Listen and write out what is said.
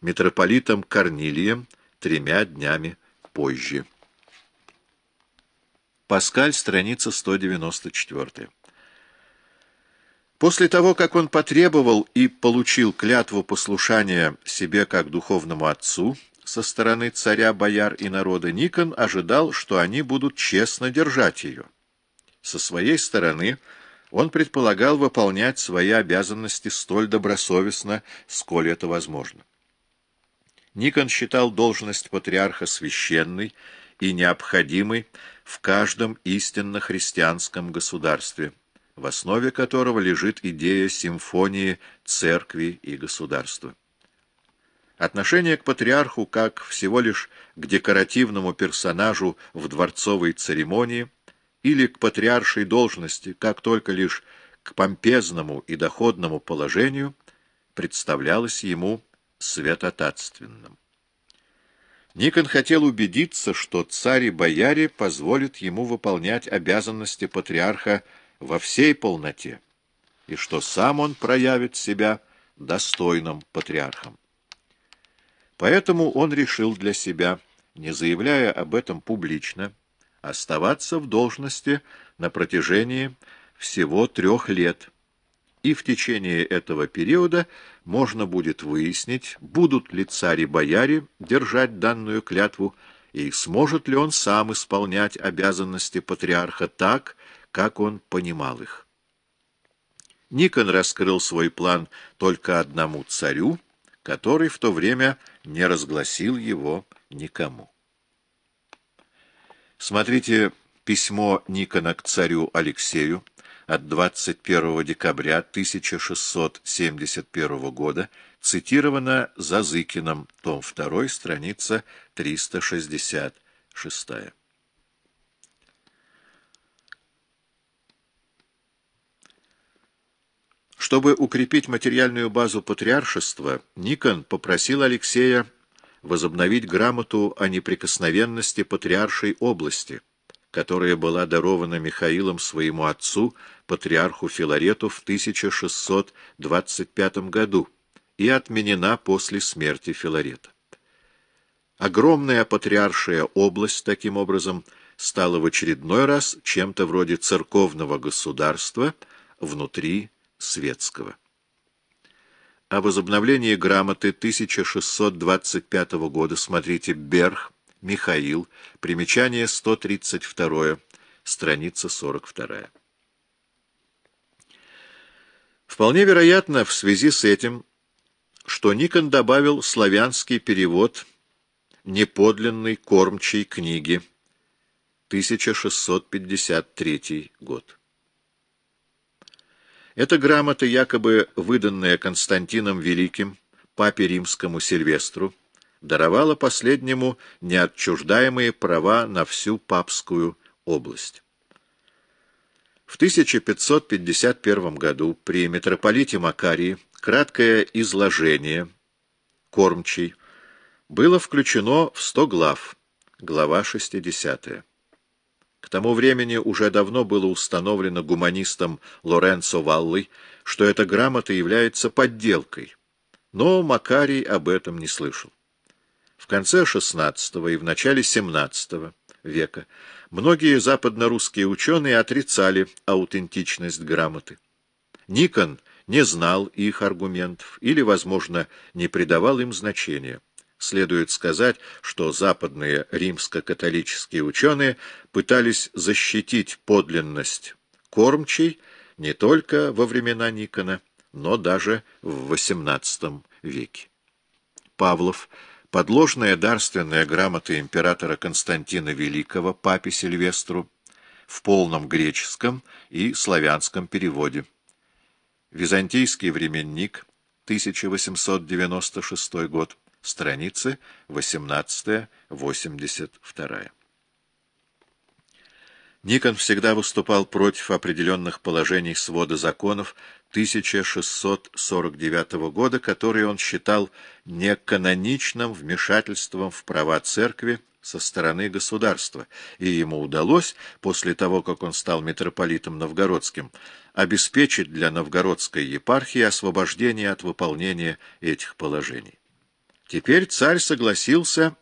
митрополитом Корнилием тремя днями позже. Паскаль, страница 194. После того, как он потребовал и получил клятву послушания себе как духовному отцу со стороны царя, бояр и народа, Никон ожидал, что они будут честно держать ее. Со своей стороны он предполагал выполнять свои обязанности столь добросовестно, сколь это возможно. Никон считал должность патриарха священной и необходимой в каждом истинно христианском государстве, в основе которого лежит идея симфонии церкви и государства. Отношение к патриарху как всего лишь к декоративному персонажу в дворцовой церемонии – или к патриаршей должности, как только лишь к помпезному и доходному положению, представлялось ему святотатственным. Никон хотел убедиться, что царь и бояре позволят ему выполнять обязанности патриарха во всей полноте, и что сам он проявит себя достойным патриархом. Поэтому он решил для себя, не заявляя об этом публично, оставаться в должности на протяжении всего трех лет, и в течение этого периода можно будет выяснить, будут ли царь и бояре держать данную клятву, и сможет ли он сам исполнять обязанности патриарха так, как он понимал их. Никон раскрыл свой план только одному царю, который в то время не разгласил его никому. Смотрите письмо Никона к царю Алексею от 21 декабря 1671 года, цитировано Зазыкиным, том 2, страница 366. Чтобы укрепить материальную базу патриаршества, Никон попросил Алексея возобновить грамоту о неприкосновенности патриаршей области, которая была дарована Михаилом своему отцу, патриарху Филарету, в 1625 году и отменена после смерти Филарета. Огромная патриаршая область, таким образом, стала в очередной раз чем-то вроде церковного государства внутри светского о возобновлении грамоты 1625 года, смотрите Берх, Михаил, примечание 132, страница 42. Вполне вероятно в связи с этим, что Никон добавил славянский перевод неподлинной кормчей книги 1653 год. Эта грамота, якобы выданная Константином Великим, папе римскому Сильвестру, даровала последнему неотчуждаемые права на всю папскую область. В 1551 году при митрополите Макарии краткое изложение кормчий было включено в 100 глав, глава 60. К тому времени уже давно было установлено гуманистом Лоренцо Валлой, что эта грамота является подделкой, но Макарий об этом не слышал. В конце XVI и в начале XVII века многие западно-русские ученые отрицали аутентичность грамоты. Никон не знал их аргументов или, возможно, не придавал им значения. Следует сказать, что западные римско-католические ученые пытались защитить подлинность кормчей не только во времена Никона, но даже в XVIII веке. Павлов, подложная дарственная грамота императора Константина Великого папе Сильвестру в полном греческом и славянском переводе. Византийский временник, 1896 год страницы 18-82. Никон всегда выступал против определенных положений свода законов 1649 года, которые он считал неканоничным вмешательством в права церкви со стороны государства, и ему удалось, после того, как он стал митрополитом новгородским, обеспечить для новгородской епархии освобождение от выполнения этих положений. Теперь царь согласился